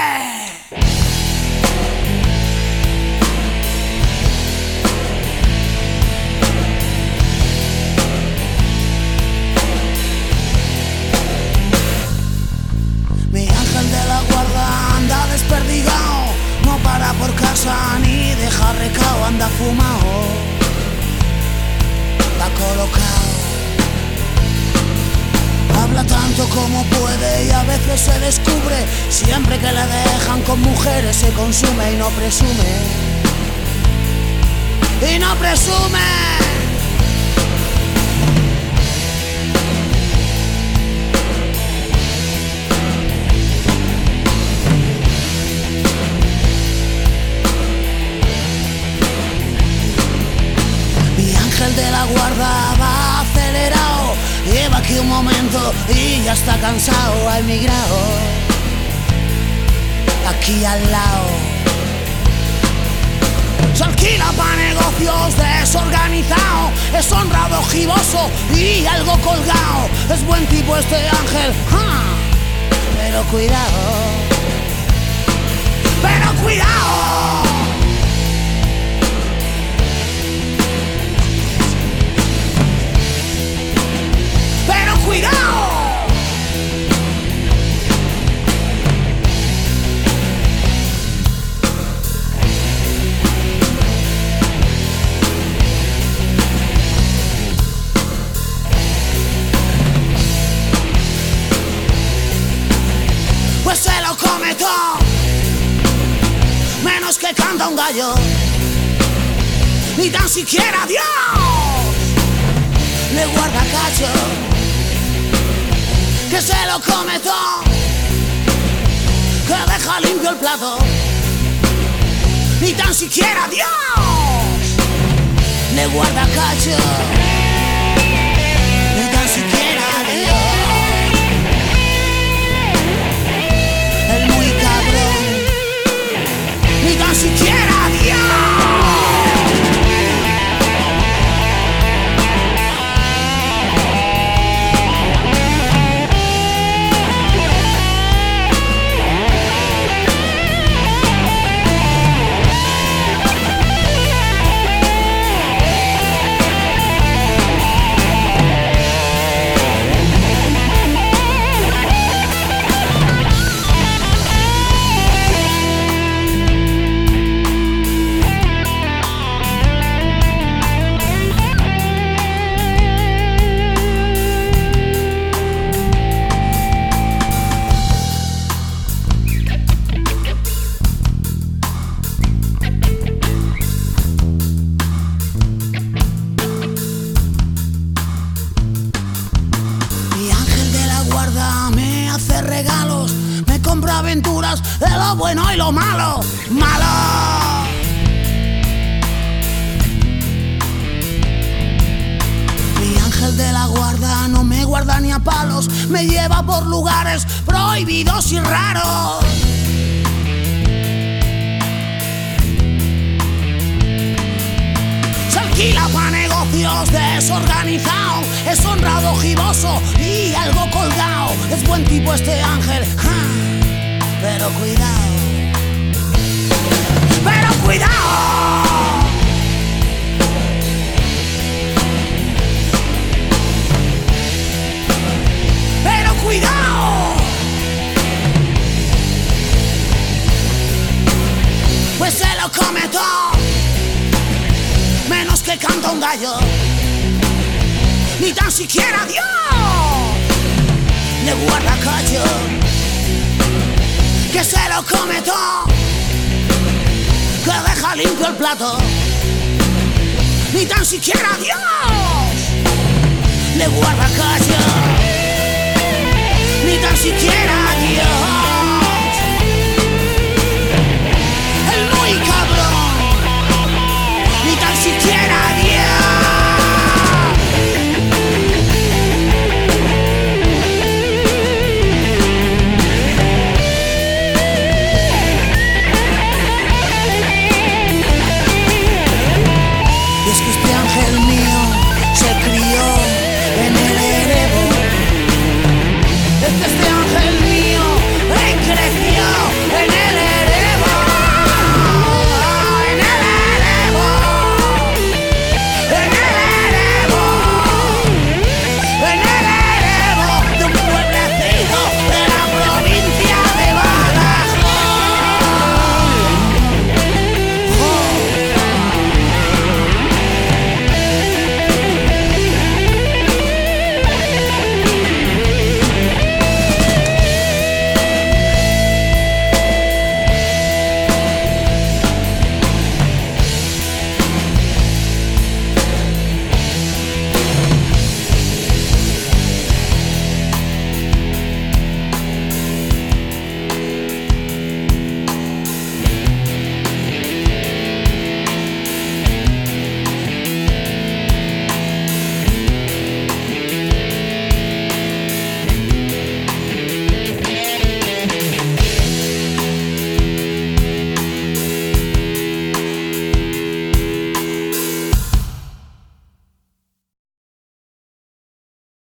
Mi ángel de la guarda anda desperdigado, no para por casa ni deja recao, anda fumado. Va colocado como puede y a veces se descubre. Siempre que le dejan con mujeres se consume y no presume. Y no presume. Mi ángel de la guarda. Lleva aquí un momento y ya está cansado, ha emigrado. Aquí al lado. Se alquila para negocios desorganizado. Es honrado, giboso y algo colgado. Es buen tipo este ángel, pero cuidado. Pero cuidado. Menos que canta un gallo, ni tan siquiera Dios le guarda cacho. Que se lo come todo, que deja limpio el plato, ni tan siquiera Dios le guarda cacho, de lo bueno y lo malo, malo. Mi ángel de la guarda no me guarda ni a palos, me lleva por lugares prohibidos y raros. Se alquila para negocios desorganizados. Es honrado, giboso y algo colgado. Es buen tipo este ángel, cuidado. Pero cuidado. Pero cuidado. Pues se lo come menos que canta un gallo, ni tan siquiera Dios le guarda callo, que se lo come todo, que deja limpio el plato, ni tan siquiera Dios le guarda callo, ni tan siquiera Dios.